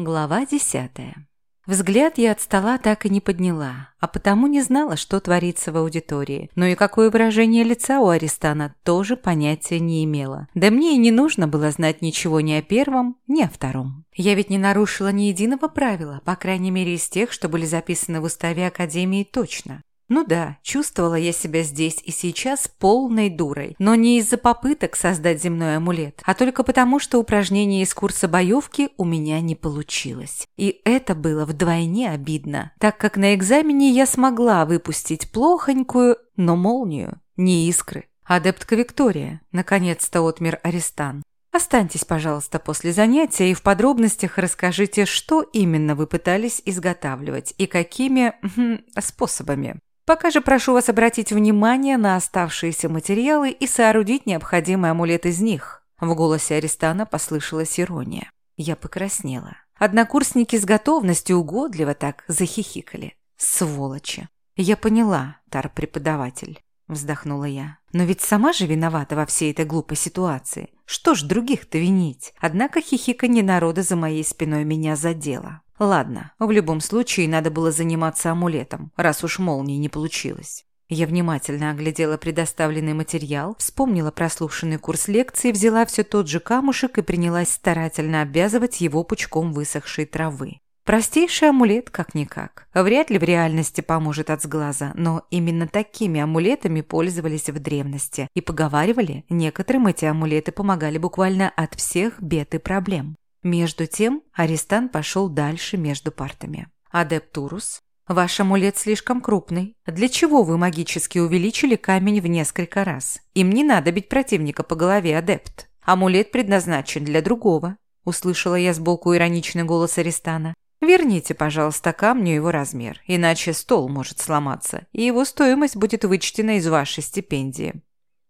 Глава десятая. Взгляд я от стола так и не подняла, а потому не знала, что творится в аудитории. Но и какое выражение лица у Аристана тоже понятия не имела. Да мне и не нужно было знать ничего ни о первом, ни о втором. Я ведь не нарушила ни единого правила, по крайней мере из тех, что были записаны в уставе Академии точно. Ну да, чувствовала я себя здесь и сейчас полной дурой, но не из-за попыток создать земной амулет, а только потому, что упражнение из курса боевки у меня не получилось. И это было вдвойне обидно, так как на экзамене я смогла выпустить плохонькую, но молнию, не искры. «Адептка Виктория», – наконец-то отмер Аристан. Останьтесь, пожалуйста, после занятия и в подробностях расскажите, что именно вы пытались изготавливать и какими способами. Пока же прошу вас обратить внимание на оставшиеся материалы и соорудить необходимый амулет из них». В голосе Аристана послышалась ирония. Я покраснела. Однокурсники с готовностью угодливо так захихикали. Сволочи. Я поняла, тар-преподаватель. Вздохнула я. Но ведь сама же виновата во всей этой глупой ситуации. Что ж других-то винить? Однако хихиканье народа за моей спиной меня задело. Ладно, в любом случае надо было заниматься амулетом, раз уж молнии не получилось. Я внимательно оглядела предоставленный материал, вспомнила прослушанный курс лекции, взяла все тот же камушек и принялась старательно обвязывать его пучком высохшей травы. Простейший амулет, как-никак. Вряд ли в реальности поможет от сглаза, но именно такими амулетами пользовались в древности. И поговаривали, некоторым эти амулеты помогали буквально от всех бед и проблем. Между тем Аристан пошел дальше между партами. «Адептурус, ваш амулет слишком крупный. Для чего вы магически увеличили камень в несколько раз? Им не надо бить противника по голове, адепт. Амулет предназначен для другого», – услышала я сбоку ироничный голос Аристана. «Верните, пожалуйста, камню его размер, иначе стол может сломаться, и его стоимость будет вычтена из вашей стипендии».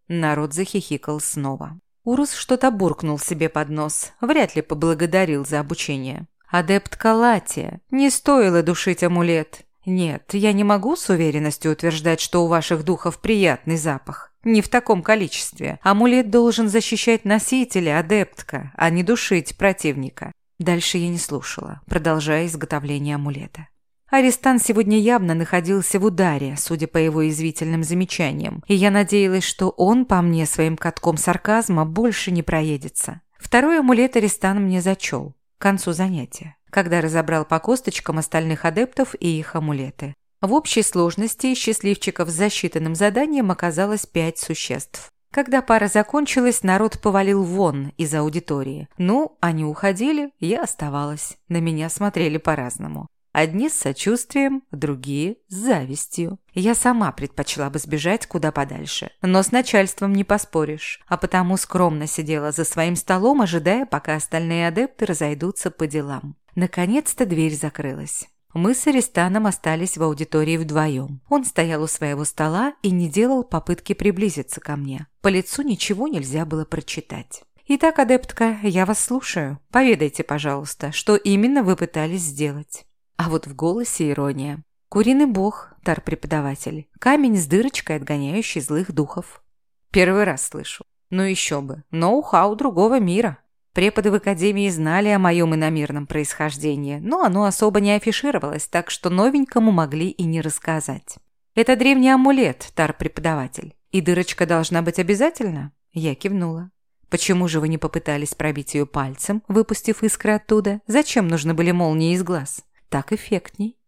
Народ захихикал снова. Урус что-то буркнул себе под нос, вряд ли поблагодарил за обучение. «Адепт Калатия, не стоило душить амулет. Нет, я не могу с уверенностью утверждать, что у ваших духов приятный запах. Не в таком количестве. Амулет должен защищать носителя, адептка, а не душить противника». Дальше я не слушала, продолжая изготовление амулета. Аристан сегодня явно находился в ударе, судя по его извительным замечаниям, и я надеялась, что он по мне своим катком сарказма больше не проедется. Второй амулет Аристан мне зачел к концу занятия, когда разобрал по косточкам остальных адептов и их амулеты. В общей сложности счастливчиков с засчитанным заданием оказалось пять существ. Когда пара закончилась, народ повалил вон из аудитории. Ну, они уходили, я оставалась. На меня смотрели по-разному. Одни с сочувствием, другие с завистью. Я сама предпочла бы сбежать куда подальше. Но с начальством не поспоришь. А потому скромно сидела за своим столом, ожидая, пока остальные адепты разойдутся по делам. Наконец-то дверь закрылась. Мы с Аристаном остались в аудитории вдвоем. Он стоял у своего стола и не делал попытки приблизиться ко мне. По лицу ничего нельзя было прочитать. «Итак, адептка, я вас слушаю. Поведайте, пожалуйста, что именно вы пытались сделать». А вот в голосе ирония. Куриный бог, тар-преподаватель. Камень с дырочкой, отгоняющий злых духов. Первый раз слышу. Ну еще бы. Ноу-хау другого мира. Преподы в академии знали о моем иномирном происхождении, но оно особо не афишировалось, так что новенькому могли и не рассказать. Это древний амулет, тар-преподаватель. И дырочка должна быть обязательно? Я кивнула. Почему же вы не попытались пробить ее пальцем, выпустив искры оттуда? Зачем нужны были молнии из глаз? Так эффектней.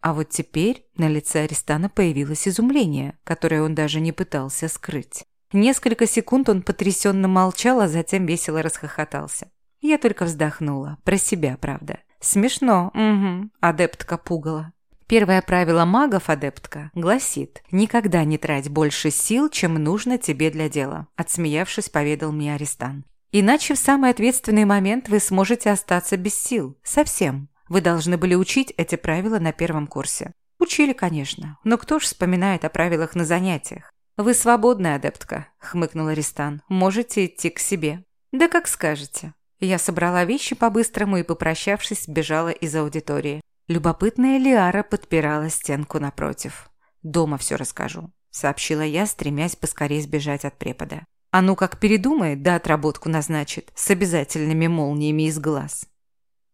А вот теперь на лице Аристана появилось изумление, которое он даже не пытался скрыть. Несколько секунд он потрясенно молчал, а затем весело расхохотался. Я только вздохнула. Про себя, правда. Смешно, угу, адептка пугала. Первое правило магов, адептка, гласит «Никогда не трать больше сил, чем нужно тебе для дела», отсмеявшись, поведал мне Аристан. «Иначе в самый ответственный момент вы сможете остаться без сил. Совсем. Вы должны были учить эти правила на первом курсе. Учили, конечно, но кто ж вспоминает о правилах на занятиях? Вы свободная адептка, хмыкнул Аристан. Можете идти к себе. Да как скажете. Я собрала вещи по-быстрому и, попрощавшись, бежала из аудитории. Любопытная Лиара подпирала стенку напротив. «Дома все расскажу», — сообщила я, стремясь поскорее сбежать от препода. «А ну как передумает, да отработку назначит, с обязательными молниями из глаз».